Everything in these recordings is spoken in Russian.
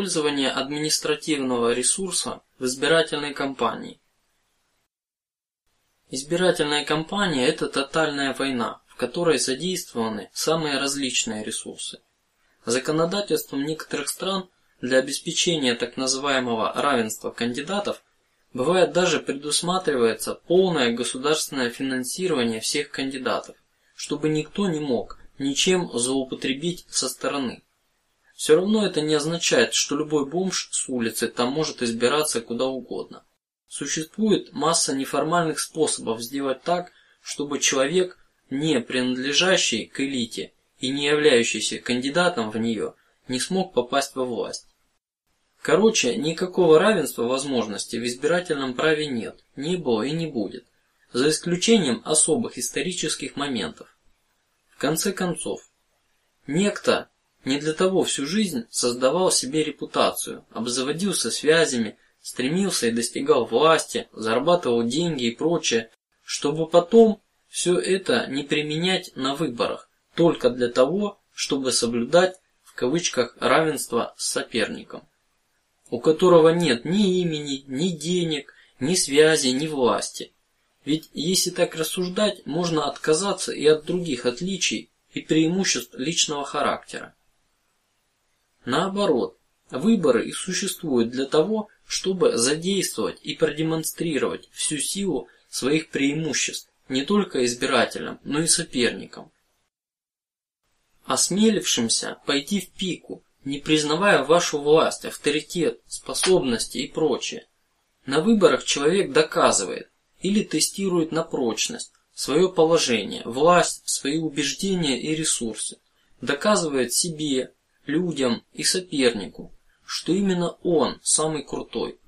Использование административного ресурса в избирательной кампании. Избирательная кампания – это тотальная война, в которой задействованы самые различные ресурсы. Законодательством некоторых стран для обеспечения так называемого равенства кандидатов бывает даже предусматривается полное государственное финансирование всех кандидатов, чтобы никто не мог ничем злоупотребить со стороны. Все равно это не означает, что любой бомж с улицы там может избираться куда угодно. Существует масса неформальных способов сделать так, чтобы человек, не принадлежащий к элите и не являющийся кандидатом в нее, не смог попасть во власть. Короче, никакого равенства возможностей в избирательном праве нет, не было и не будет, за исключением особых исторических моментов. В конце концов, некто не для того всю жизнь создавал себе репутацию, обзаводился связями, стремился и достигал власти, зарабатывал деньги и прочее, чтобы потом все это не применять на выборах только для того, чтобы соблюдать в кавычках равенство с соперником у которого нет ни имени, ни денег, ни связи, ни власти. Ведь если так рассуждать, можно отказаться и от других отличий и преимуществ личного характера. Наоборот, выборы и существуют для того, чтобы задействовать и продемонстрировать всю силу своих преимуществ не только избирателям, но и соперникам. Осмелившимся пойти в пику не признавая вашу власть, авторитет, способности и прочее. На выборах человек доказывает или тестирует на прочность свое положение, власть, свои убеждения и ресурсы, доказывает себе, людям и сопернику, что именно он самый крутой.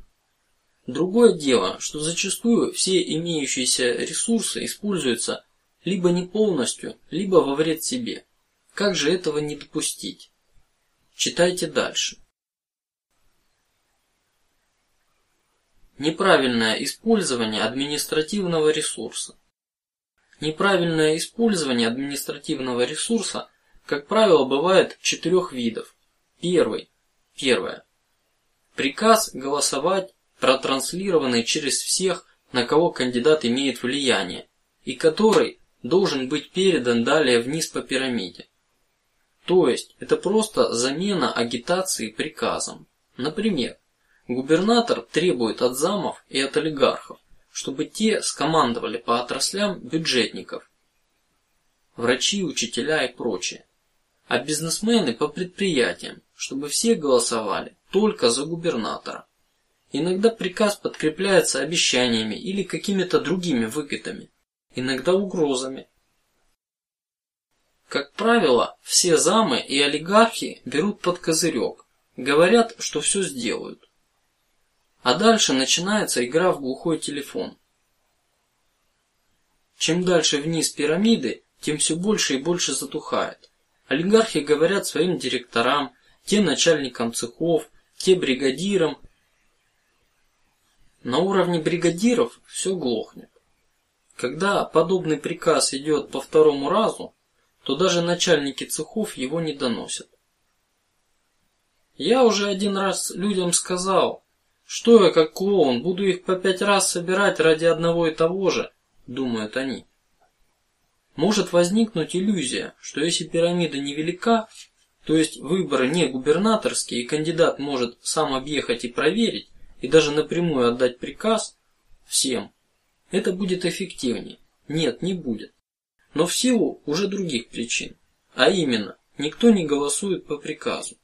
Другое дело, что зачастую все имеющиеся ресурсы используются либо не полностью, либо во вред себе. Как же этого не допустить? Читайте дальше. Неправильное использование административного ресурса. Неправильное использование административного ресурса, как правило, бывает четырех видов. Первый, первое, приказ голосовать, протранслированный через всех, на кого кандидат имеет влияние, и который должен быть передан далее вниз по пирамиде. То есть это просто замена агитации приказом. Например, губернатор требует от замов и от олигархов, чтобы те скомандовали по отраслям бюджетников, врачи, учителя и прочее, а бизнесмены по предприятиям, чтобы все голосовали только за губернатора. Иногда приказ подкрепляется обещаниями или какими-то другими выгодами, иногда угрозами. Как правило, все замы и олигархи берут под козырек, говорят, что все сделают, а дальше начинается игра в глухой телефон. Чем дальше вниз пирамиды, тем все больше и больше затухает. Олигархи говорят своим директорам, те начальникам цехов, те бригадирам. На уровне бригадиров все глохнет. Когда подобный приказ идет по второму разу, то даже начальники цехов его не доносят. Я уже один раз людям сказал, что я как клоун буду их по пять раз собирать ради одного и того же, думают они. Может возникнуть иллюзия, что если пирамида невелика, то есть выборы не губернаторские и кандидат может сам объехать и проверить и даже напрямую отдать приказ всем, это будет эффективнее. Нет, не будет но в силу уже других причин, а именно никто не голосует по приказу.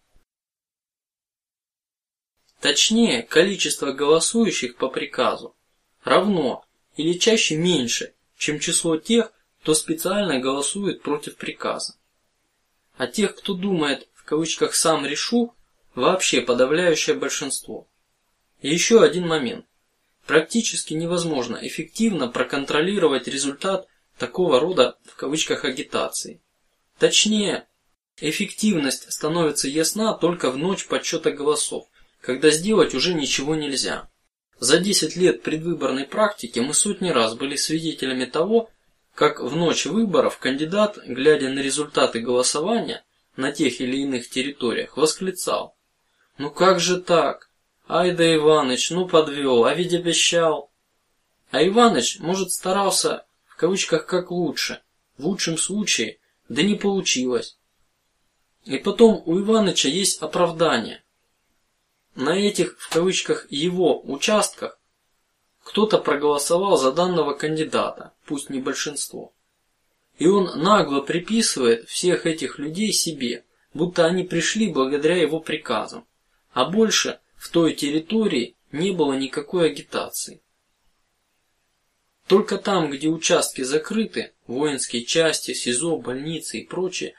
Точнее, количество голосующих по приказу равно или чаще меньше, чем число тех, кто специально голосует против приказа. А тех, кто думает в кавычках сам решу, вообще подавляющее большинство. И еще один момент: практически невозможно эффективно проконтролировать результат такого рода в кавычках агитации. Точнее, эффективность становится ясна только в ночь подсчета голосов, когда сделать уже ничего нельзя. За 10 лет предвыборной практики мы сотни раз были свидетелями того, как в ночь выборов кандидат, глядя на результаты голосования на тех или иных территориях, восклицал: Ну как же так? Ай да Иваныч, ну подвел, а ведь обещал. А Иваныч, может, старался в кавычках как лучше, в лучшем случае, да не получилось. И потом у Иваныча есть оправдание. На этих в кавычках его участках кто-то проголосовал за данного кандидата, пусть не большинство, и он нагло приписывает всех этих людей себе, будто они пришли благодаря его приказам, а больше в той территории не было никакой агитации. Только там, где участки закрыты, воинские части, СИЗО, больницы и прочее,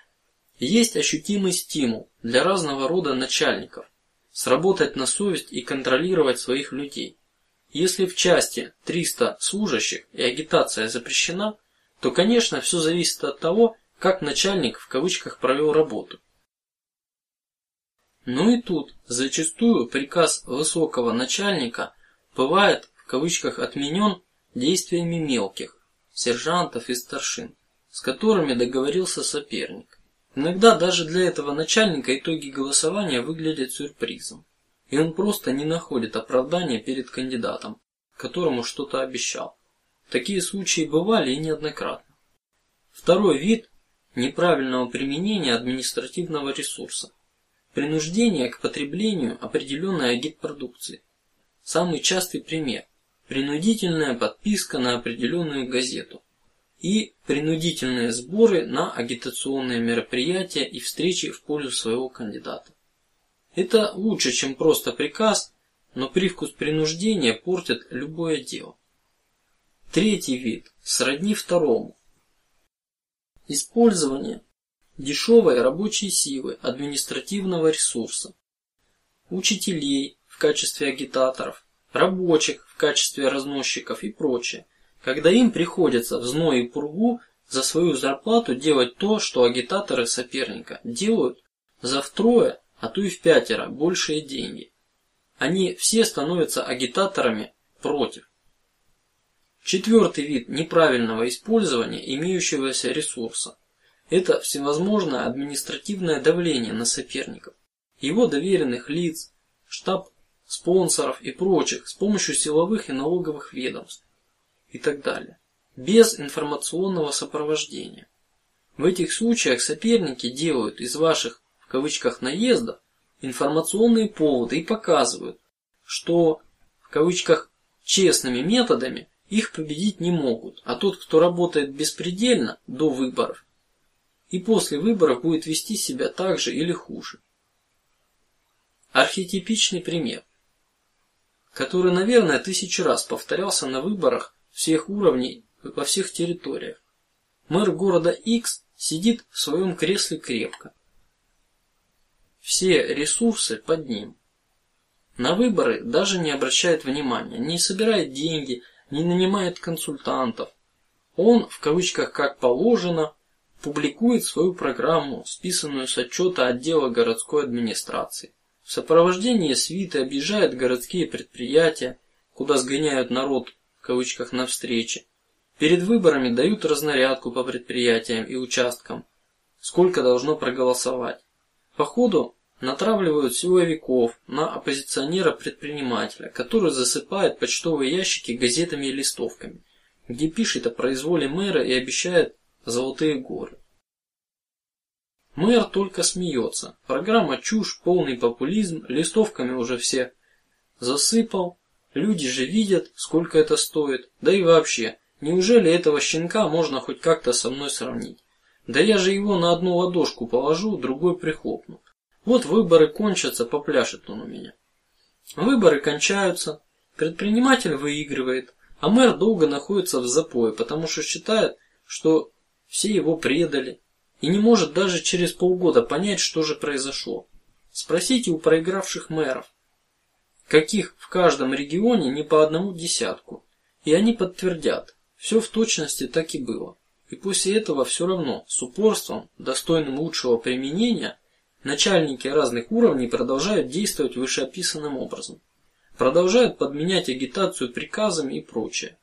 есть ощутимый стимул для разного рода начальников сработать на совесть и контролировать своих людей. Если в части 300 служащих и агитация запрещена, то, конечно, все зависит от того, как начальник в кавычках провел работу. Ну и тут зачастую приказ высокого начальника бывает в кавычках отменен действиями мелких сержантов и старшин, с которыми договорился соперник. Иногда даже для этого начальника итоги голосования выглядят сюрпризом, и он просто не находит оправдания перед кандидатом, которому что-то обещал. Такие случаи бывали и неоднократно. Второй вид неправильного применения административного ресурса принуждение к потреблению определенной агитпродукции. Самый частый пример принудительная подписка на определенную газету и принудительные сборы на агитационные мероприятия и встречи в пользу своего кандидата. Это лучше, чем просто приказ, но привкус принуждения портит любое дело. Третий вид сродни второму. Использование дешевой рабочей силы, административного ресурса, учителей в качестве агитаторов, рабочих в качестве разносчиков и прочее, когда им приходится в зной и пургу за свою зарплату делать то, что агитаторы соперника делают за втрое, а то и в пятеро большие деньги. Они все становятся агитаторами против. Четвертый вид неправильного использования имеющегося ресурса – это всевозможное административное давление на соперников, его доверенных лиц, штаб спонсоров и прочих с помощью силовых и налоговых ведомств и так далее, без информационного сопровождения. В этих случаях соперники делают из ваших в кавычках наездов информационные поводы и показывают, что в кавычках честными методами их победить не могут, а тот, кто работает беспредельно до выборов и после выборов будет вести себя так же или хуже. Архетипичный пример который, наверное, тысячу раз повторялся на выборах всех уровней во всех территориях. Мэр города X сидит в своем кресле крепко. Все ресурсы под ним. На выборы даже не обращает внимания, не собирает деньги, не нанимает консультантов. Он в кавычках как положено публикует свою программу, списанную с отчета отдела городской администрации. В сопровождении свиты объезжают городские предприятия, куда сгоняют народ в кавычках на встречи. Перед выборами дают разнарядку по предприятиям и участкам, сколько должно проголосовать. По ходу натравливают силовиков на оппозиционера-предпринимателя, который засыпает почтовые ящики газетами и листовками, где пишет о произволе мэра и обещает золотые горы. Мэр только смеется. Программа чушь, полный популизм, листовками уже все засыпал. Люди же видят, сколько это стоит. Да и вообще, неужели этого щенка можно хоть как-то со мной сравнить? Да я же его на одну ладошку положу, другой прихлопну. Вот выборы кончатся, попляшет он у меня. Выборы кончаются, предприниматель выигрывает, а мэр долго находится в запое, потому что считает, что все его предали, и не может даже через полгода понять, что же произошло. Спросите у проигравших мэров, каких в каждом регионе не по одному десятку, и они подтвердят, все в точности так и было. И после этого все равно с упорством, достойным лучшего применения, начальники разных уровней продолжают действовать вышеописанным образом, продолжают подменять агитацию приказами и прочее.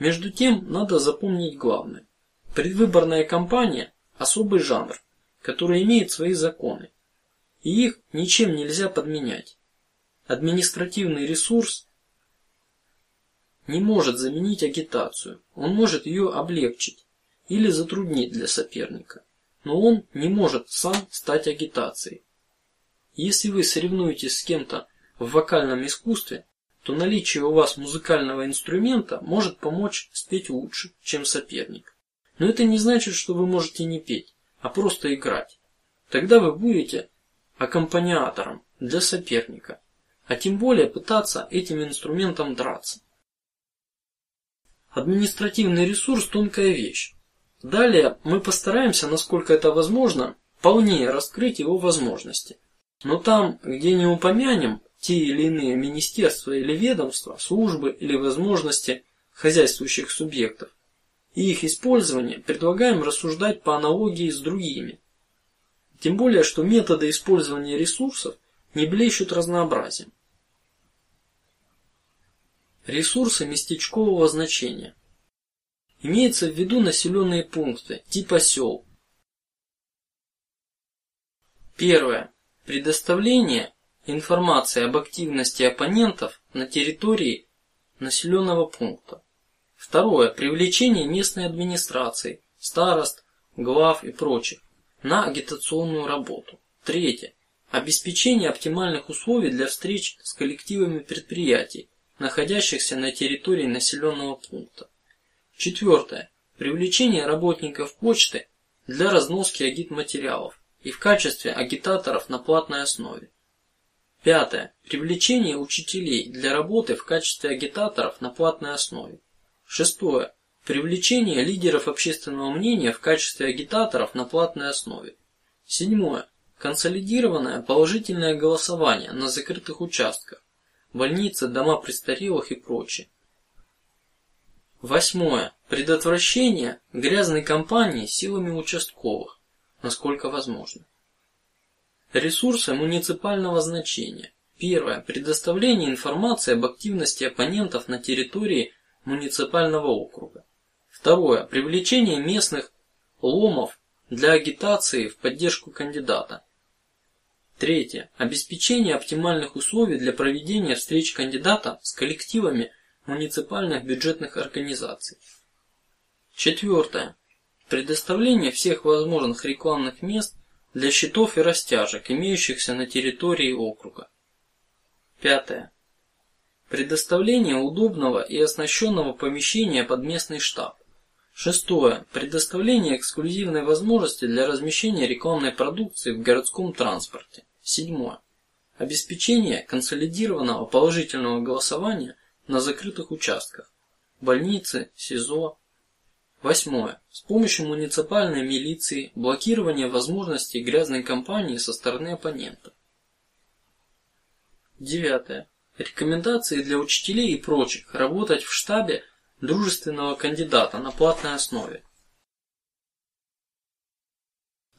Между тем надо запомнить главное: предвыборная кампания особый жанр, который имеет свои законы. и их ничем нельзя подменять. Административный ресурс не может заменить агитацию, он может ее облегчить или затруднить для соперника, но он не может сам стать агитацией. Если вы соревнуетесь с кем-то в вокальном искусстве, то наличие у вас музыкального инструмента может помочь спеть лучше, чем соперник. Но это не значит, что вы можете не петь, а просто играть. Тогда вы будете аккомпаниатором для соперника, а тем более пытаться этим инструментом драться. Административный ресурс тонкая вещь. Далее мы постараемся, насколько это возможно, полнее раскрыть его возможности. Но там, где не упомянем те или иные министерства или ведомства, службы или возможности хозяйствующих субъектов и их использование, предлагаем рассуждать по аналогии с другими. Тем более, что методы использования ресурсов не блещут разнообразием. Ресурсы местечкового значения. Имеется в виду населенные пункты типа сел. Первое. Предоставление информации об активности оппонентов на территории населенного пункта. Второе. Привлечение местной администрации, старост, глав и прочих на агитационную работу. Третье. Обеспечение оптимальных условий для встреч с коллективами предприятий, находящихся на территории населенного пункта. Четвертое. Привлечение работников почты для разноски агитматериалов и в качестве агитаторов на платной основе. Пятое. Привлечение учителей для работы в качестве агитаторов на платной основе. Шестое. Привлечение лидеров общественного мнения в качестве агитаторов на платной основе. Седьмое. Консолидированное положительное голосование на закрытых участках, больницы, дома престарелых и прочее. Восьмое. Предотвращение грязной кампании силами участковых, насколько возможно. Ресурсы муниципального значения. Первое. Предоставление информации об активности оппонентов на территории муниципального округа. Второе. Привлечение местных ломов для агитации в поддержку кандидата. Третье. Обеспечение оптимальных условий для проведения встреч кандидата с коллективами муниципальных бюджетных организаций. Четвертое. Предоставление всех возможных рекламных мест для счетов и растяжек, имеющихся на территории округа. Пятое. Предоставление удобного и оснащенного помещения под местный штаб. Шестое. Предоставление эксклюзивной возможности для размещения рекламной продукции в городском транспорте. Седьмое. Обеспечение консолидированного положительного голосования на закрытых участках. Больницы, СИЗО, Восьмое. С помощью муниципальной милиции блокирование возможностей грязной кампании со стороны оппонентов. Девятое. Рекомендации для учителей и прочих работать в штабе дружественного кандидата на платной основе.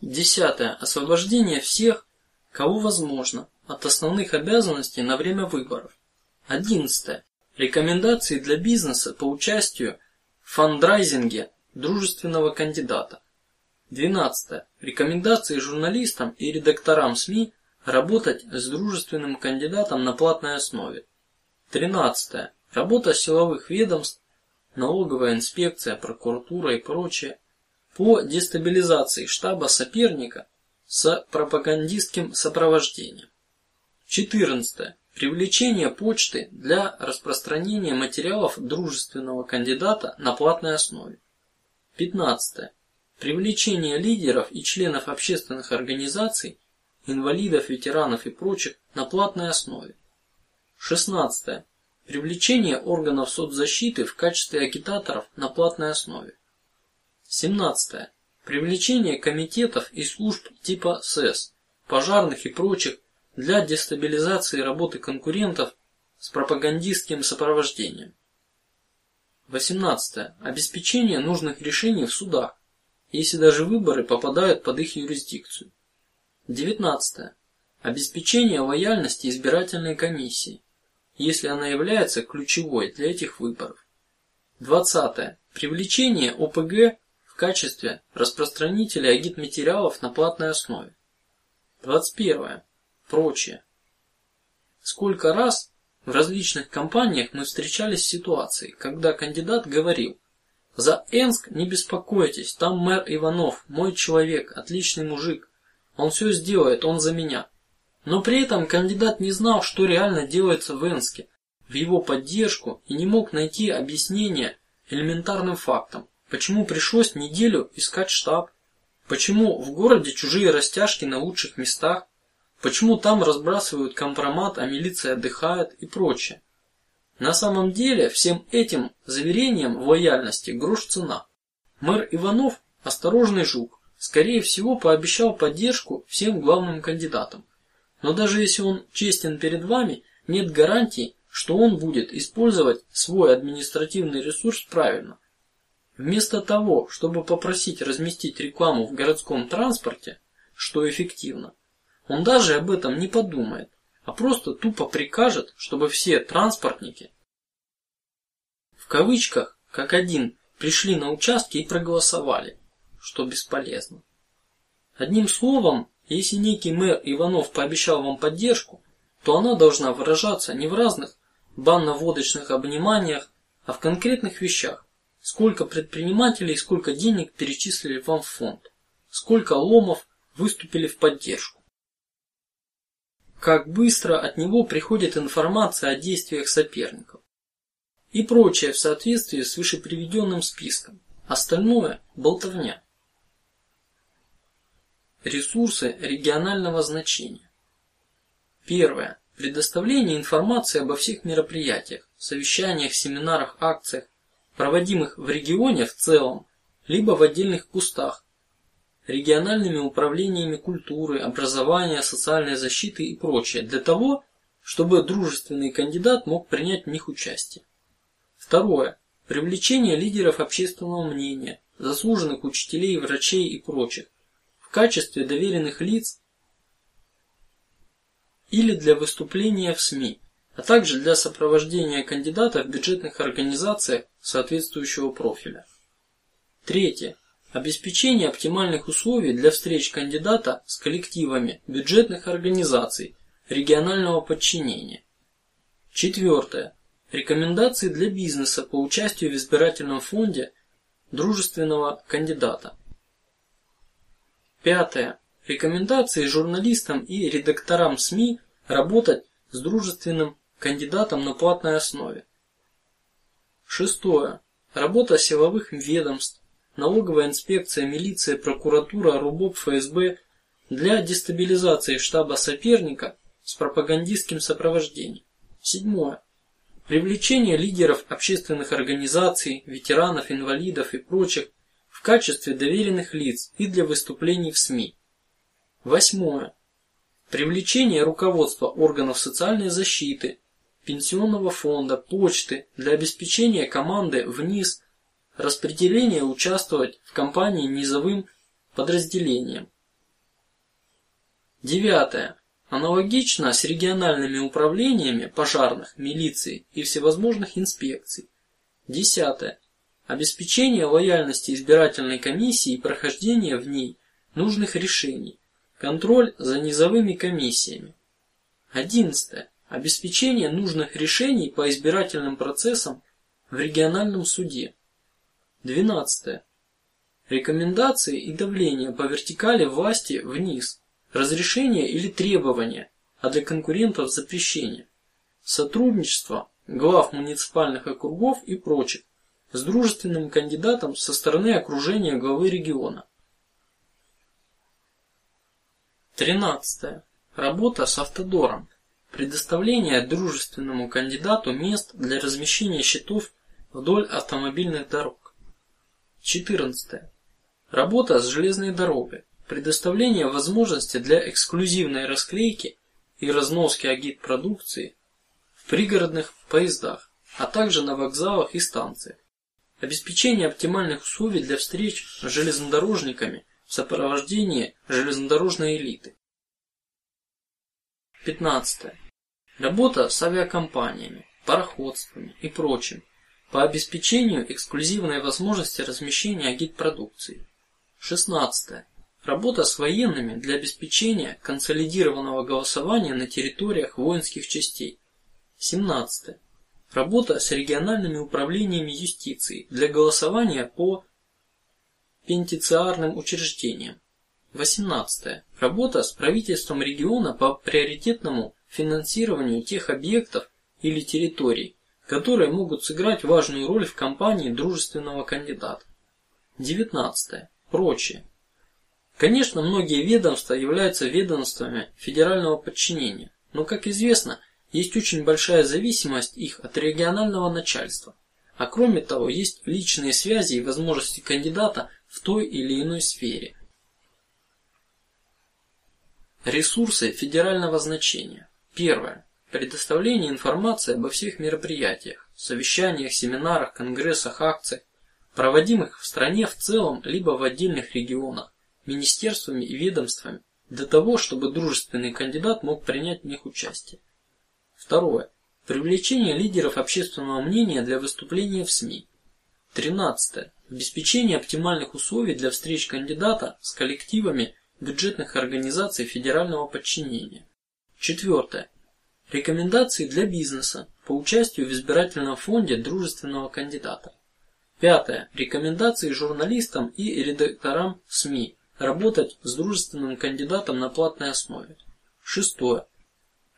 Десятое. Освобождение всех, кого возможно, от основных обязанностей на время выборов. Одиннадцатое. Рекомендации для бизнеса по участию фандрайзинге дружественного кандидата. 12. Рекомендации журналистам и редакторам СМИ работать с дружественным кандидатом на платной основе. 13. Работа силовых ведомств, налоговая инспекция, прокуратура и прочее по дестабилизации штаба соперника с пропагандистским сопровождением. 14. Привлечение почты для распространения материалов дружественного кандидата на платной основе. 15. Привлечение лидеров и членов общественных организаций, инвалидов, ветеранов и прочих на платной основе. 16. Привлечение органов соцзащиты в качестве агитаторов на платной основе. 17. Привлечение комитетов и служб типа СЭС, пожарных и прочих для дестабилизации работы конкурентов с пропагандистским сопровождением. 18. Обеспечение нужных решений в судах, если даже выборы попадают под их юрисдикцию. 19. Обеспечение лояльности избирательной комиссии, если она является ключевой для этих выборов. 20. Привлечение ОПГ в качестве распространителя агитматериалов на платной основе. 21. Прочее. Сколько раз в различных компаниях мы встречались с ситуацией, когда кандидат говорил: "За Энск не беспокойтесь, там мэр Иванов, мой человек, отличный мужик, он все сделает, он за меня". Но при этом кандидат не знал, что реально делается в Энске, в его поддержку и не мог найти объяснения элементарным фактам, почему пришлось неделю искать штаб, почему в городе чужие растяжки на лучших местах, почему там разбрасывают компромат, а милиция отдыхает и прочее. На самом деле всем этим заверениям лояльности грош цена. Мэр Иванов осторожный жук, скорее всего пообещал поддержку всем главным кандидатам. Но даже если он честен перед вами, нет гарантии, что он будет использовать свой административный ресурс правильно. Вместо того, чтобы попросить разместить рекламу в городском транспорте, что эффективно, он даже об этом не подумает, а просто тупо прикажет, чтобы все транспортники в кавычках как один пришли на участки и проголосовали, что бесполезно. Одним словом, если некий мэр Иванов пообещал вам поддержку, то она должна выражаться не в разных банно-водочных обниманиях, а в конкретных вещах. Сколько предпринимателей, сколько денег перечислили вам в фонд, сколько ломов выступили в поддержку. Как быстро от него приходит информация о действиях соперников и прочее в соответствии с вышеприведенным списком. Остальное болтовня. Ресурсы регионального значения. Первое. Предоставление информации обо всех мероприятиях, совещаниях, семинарах, акциях, проводимых в регионе в целом, либо в отдельных кустах, региональными управлениями культуры, образования, социальной защиты и прочее, для того, чтобы дружественный кандидат мог принять в них участие. Второе. Привлечение лидеров общественного мнения, заслуженных учителей, врачей и прочих, в качестве доверенных лиц или для выступления в СМИ, а также для сопровождения кандидата в бюджетных организациях соответствующего профиля. Третье. Обеспечение оптимальных условий для встреч кандидата с коллективами бюджетных организаций регионального подчинения. Четвертое. Рекомендации для бизнеса по участию в избирательном фонде дружественного кандидата. Пятое. Рекомендации журналистам и редакторам СМИ работать с дружественным кандидатом на платной основе. Шестое. Работа силовых ведомств, налоговая инспекция, милиция, прокуратура, РУБОП, ФСБ для дестабилизации штаба соперника с пропагандистским сопровождением. Седьмое. Привлечение лидеров общественных организаций, ветеранов, инвалидов и прочих в качестве доверенных лиц и для выступлений в СМИ. Восьмое. Привлечение руководства органов социальной защиты, пенсионного фонда, почты для обеспечения команды вниз, распределение участвовать в кампании низовым подразделением. Девятое. Аналогично с региональными управлениями пожарных, милиции и всевозможных инспекций. Десятое обеспечение лояльности избирательной комиссии и прохождение в ней нужных решений, контроль за низовыми комиссиями. Одиннадцатое. Обеспечение нужных решений по избирательным процессам в региональном суде. Двенадцатое. Рекомендации и давление по вертикали власти вниз, разрешение или требования, а для конкурентов запрещение, сотрудничество глав муниципальных округов и прочих с дружественным кандидатом со стороны окружения главы региона. Тринадцатое. Работа с автодором. Предоставление дружественному кандидату мест для размещения щитов вдоль автомобильных дорог. Четырнадцатое. Работа с железной дорогой. Предоставление возможности для эксклюзивной расклейки и разноски агитпродукции в пригородных поездах, а также на вокзалах и станциях. Обеспечение оптимальных условий для встреч с железнодорожниками в сопровождении железнодорожной элиты. 15. Работа с авиакомпаниями, пароходствами и прочим по обеспечению эксклюзивной возможности размещения агитпродукции. 16. Работа с военными для обеспечения консолидированного голосования на территориях воинских частей. 17. Работа с региональными управлениями юстиции для голосования по пентициарным учреждениям. 18. Работа с правительством региона по приоритетному финансированию тех объектов или территорий, которые могут сыграть важную роль в кампании дружественного кандидата. 19. Прочее. Конечно, многие ведомства являются ведомствами федерального подчинения, но, как известно, есть очень большая зависимость их от регионального начальства. А кроме того, есть личные связи и возможности кандидата в той или иной сфере. Ресурсы федерального значения. Первое. Предоставление информации обо всех мероприятиях, совещаниях, семинарах, конгрессах, акциях, проводимых в стране в целом либо в отдельных регионах, министерствами и ведомствами, для того, чтобы дружественный кандидат мог принять в них участие. Второе. Привлечение лидеров общественного мнения для выступления в СМИ. Тринадцатое. Обеспечение оптимальных условий для встреч кандидата с коллективами бюджетных организаций федерального подчинения. Четвертое. Рекомендации для бизнеса по участию в избирательном фонде дружественного кандидата. Пятое. Рекомендации журналистам и редакторам СМИ работать с дружественным кандидатом на платной основе. Шестое.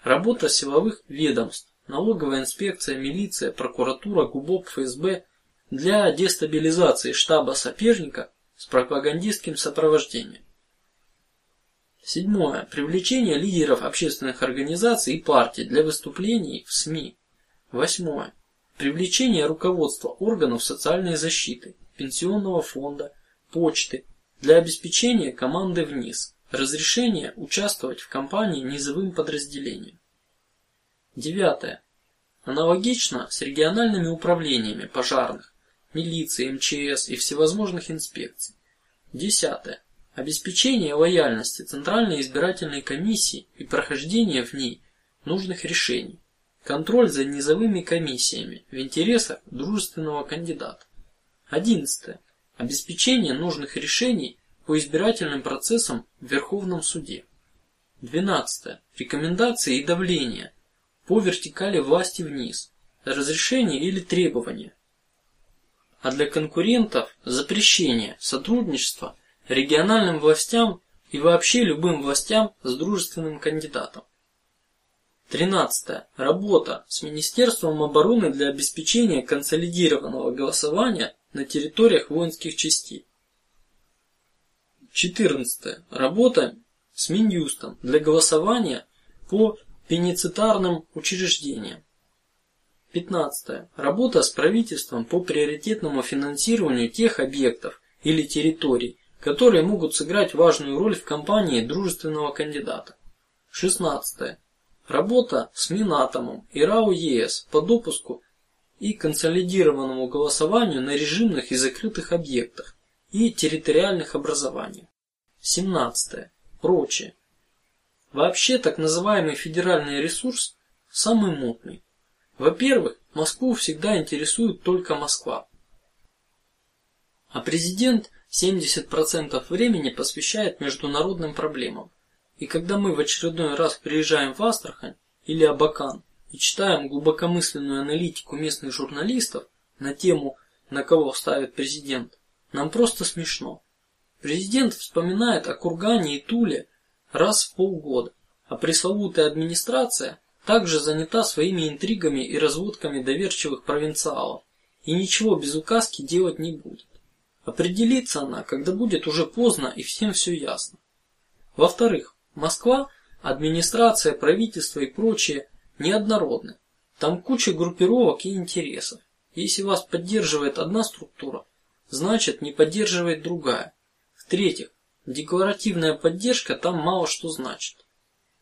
Работа силовых ведомств, налоговая инспекция, милиция, прокуратура, ГУБОП, ФСБ для дестабилизации штаба соперника с пропагандистским сопровождением. Седьмое. Привлечение лидеров общественных организаций и партий для выступлений в СМИ. Восьмое. Привлечение руководства органов социальной защиты, пенсионного фонда, почты для обеспечения команды вниз. Разрешение участвовать в кампании низовым подразделениям. Девятое. Аналогично с региональными управлениями пожарных, милиции, МЧС и всевозможных инспекций. Десятое. Обеспечение лояльности Центральной избирательной комиссии и прохождение в ней нужных решений. Контроль за низовыми комиссиями в интересах дружественного кандидата. Одиннадцатое. Обеспечение нужных решений по избирательным процессам в Верховном суде. 12. Рекомендации и давление по вертикали власти вниз, разрешение или требования. А для конкурентов запрещение сотрудничества региональным властям и вообще любым властям с дружественным кандидатом. 13. Работа с Министерством обороны для обеспечения консолидированного голосования на территориях воинских частей. 14. Работа с Минюстом для голосования по пеницитарным учреждениям. 15. Работа с правительством по приоритетному финансированию тех объектов или территорий, которые могут сыграть важную роль в кампании дружественного кандидата. 16. Работа с Минатомом и РАО ЕС по допуску и консолидированному голосованию на режимных и закрытых объектах и территориальных образованиях. 17. Прочее. Вообще так называемый федеральный ресурс самый мутный. Во-первых, Москву всегда интересует только Москва, а президент 70% времени посвящает международным проблемам. И когда мы в очередной раз приезжаем в Астрахань или Абакан и читаем глубокомысленную аналитику местных журналистов на тему, на кого ставит президент, нам просто смешно. Президент вспоминает о Кургане и Туле раз в полгода, а пресловутая администрация также занята своими интригами и разводками доверчивых провинциалов и ничего без указки делать не будет. Определится она, когда будет уже поздно и всем все ясно. Во-вторых, Москва, администрация, правительство и прочее неоднородны. Там куча группировок и интересов. Если вас поддерживает одна структура, значит не поддерживает другая. В-третьих, декларативная поддержка там мало что значит.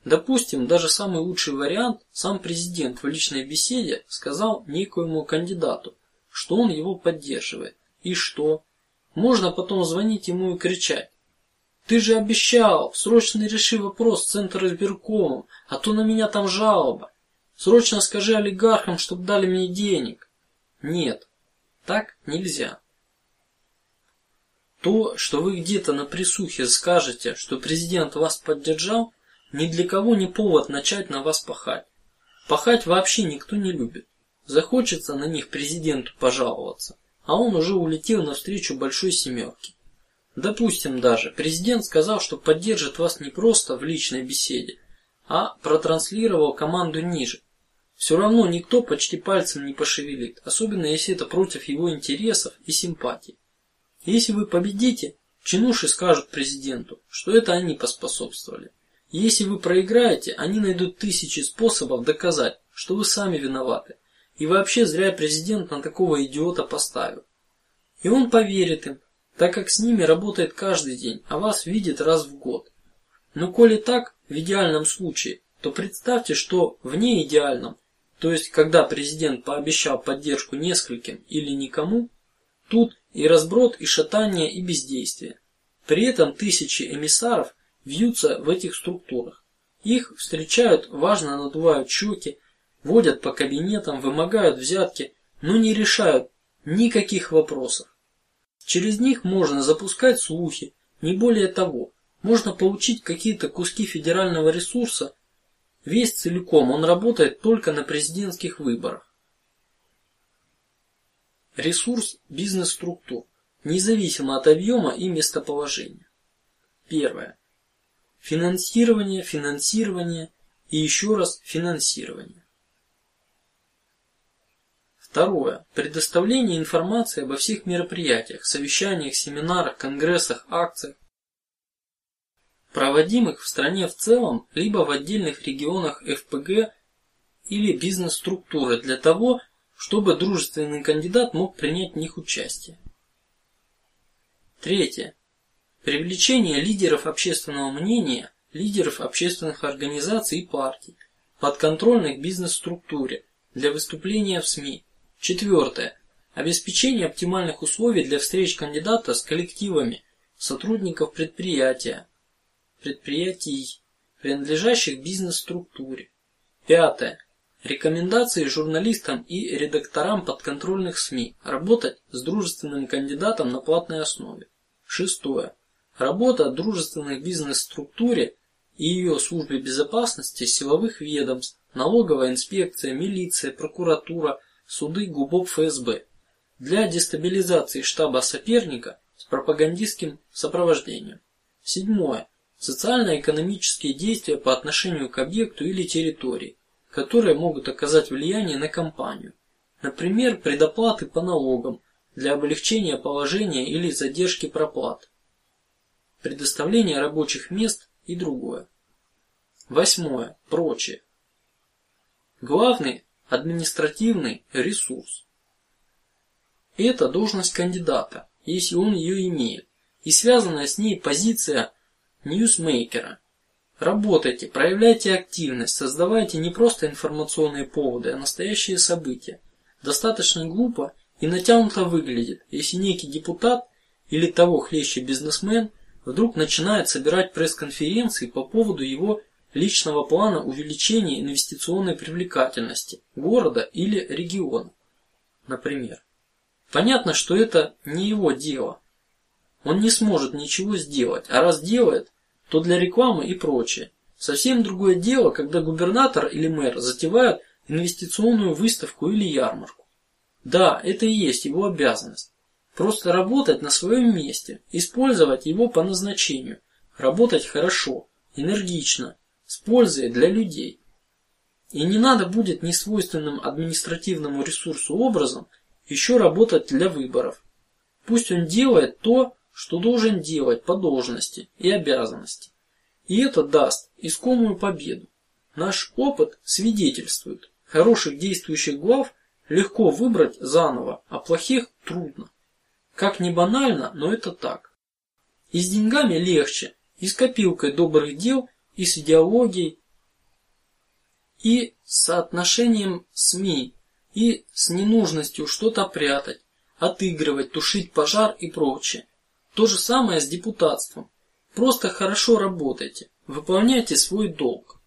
Допустим, даже самый лучший вариант, сам президент в личной беседе сказал некоему кандидату, что он его поддерживает, и что можно потом звонить ему и кричать: "Ты же обещал, срочно реши вопрос с Центр избиркомом, а то на меня там жалоба. Срочно скажи олигархам, чтобы дали мне денег". Нет, так нельзя. То, что вы где-то на присухе скажете, что президент вас поддержал, ни для кого не повод начать на вас пахать. Пахать вообще никто не любит. Захочется на них президенту пожаловаться, а он уже улетел навстречу большой семерке. Допустим, даже президент сказал, что поддержит вас не просто в личной беседе, а протранслировал команду ниже. Все равно никто почти пальцем не пошевелит, особенно если это против его интересов и симпатий. Если вы победите, чинуши скажут президенту, что это они поспособствовали. Если вы проиграете, они найдут тысячи способов доказать, что вы сами виноваты, и вообще зря президент на такого идиота поставил. И он поверит им, так как с ними работает каждый день, а вас видит раз в год. Но коли так, в идеальном случае, то представьте, что в неидеальном, то есть когда президент пообещал поддержку нескольким или никому, тут и разброд, и шатание, и бездействие. При этом тысячи эмиссаров вьются в этих структурах. Их встречают, важно надувают щеки, водят по кабинетам, вымогают взятки, но не решают никаких вопросов. Через них можно запускать слухи, не более того. Можно получить какие-то куски федерального ресурса. Весь целиком он работает только на президентских выборах. Ресурс бизнес-структур, независимо от объема и местоположения. Первое. Финансирование, финансирование и еще раз финансирование. Второе. Предоставление информации обо всех мероприятиях, совещаниях, семинарах, конгрессах, акциях, проводимых в стране в целом, либо в отдельных регионах ФПГ или бизнес-структуры для того, чтобы дружественный кандидат мог принять в них участие. Третье. Привлечение лидеров общественного мнения, лидеров общественных организаций и партий, подконтрольных бизнес-структуре для выступления в СМИ. Четвертое. Обеспечение оптимальных условий для встреч кандидата с коллективами сотрудников предприятия, предприятий, принадлежащих бизнес-структуре. Пятое. Рекомендации журналистам и редакторам подконтрольных СМИ работать с дружественным кандидатом на платной основе. Шестое. Работа дружественных бизнес-структуре и ее службе безопасности силовых ведомств, налоговая инспекция, милиция, прокуратура, суды ГУБОП ФСБ для дестабилизации штаба соперника с пропагандистским сопровождением. Седьмое. Социально-экономические действия по отношению к объекту или территории, которые могут оказать влияние на компанию, например, предоплаты по налогам для облегчения положения или задержки проплат, предоставление рабочих мест и другое. Восьмое. Прочее. Главный административный ресурс. Это должность кандидата, если он ее имеет, и связанная с ней позиция ньюсмейкера. Работайте, проявляйте активность, создавайте не просто информационные поводы, а настоящие события. Достаточно глупо и натянуто выглядит, если некий депутат или того хлеще бизнесмен вдруг начинает собирать пресс-конференции по поводу его личного плана увеличения инвестиционной привлекательности города или региона, например. Понятно, что это не его дело. Он не сможет ничего сделать, а раз делает, то для рекламы и прочее. Совсем другое дело, когда губернатор или мэр затевают инвестиционную выставку или ярмарку. Да, это и есть его обязанность. Просто работать на своем месте, использовать его по назначению, работать хорошо, энергично, с пользой для людей. И не надо будет несвойственным административному ресурсу образом еще работать для выборов. Пусть он делает то, что должен делать по должности и обязанности, и это даст искомую победу. Наш опыт свидетельствует: хороших действующих глав легко выбрать заново, а плохих трудно. Как ни банально, но это так. И с деньгами легче, и с копилкой добрых дел и с идеологией, и с соотношением СМИ, и с ненужностью что-то прятать, отыгрывать, тушить пожар и прочее. То же самое с депутатством. Просто хорошо работайте, выполняйте свой долг.